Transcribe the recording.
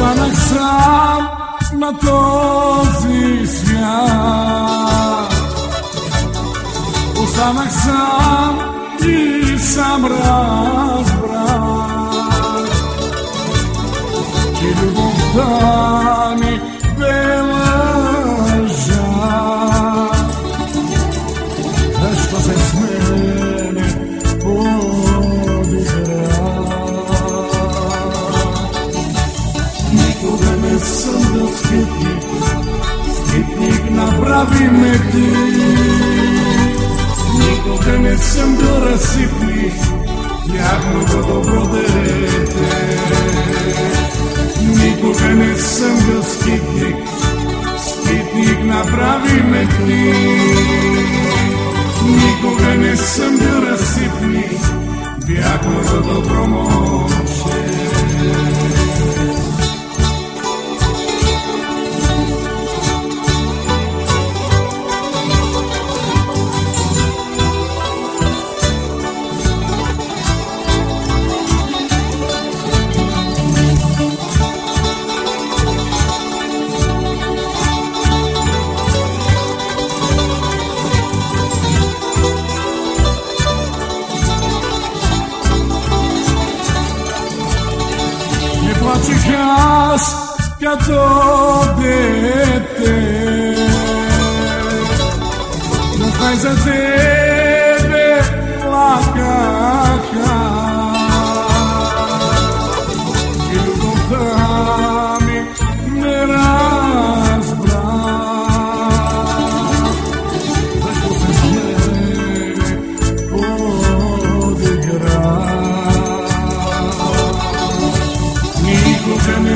φαναξά να το ζηθιά που φαναξά της αμράς βράς και λουγοντάς съм бил скритник, скритник направи ме ти. Никога не съм бил разсипник, тяхното добро дете. Никога не съм бил скритник, скритник направи ме ти. Никога не съм бил разсипник, бях му за добро момче. ματσουχιάς για το τετέ. μου φαίνεται.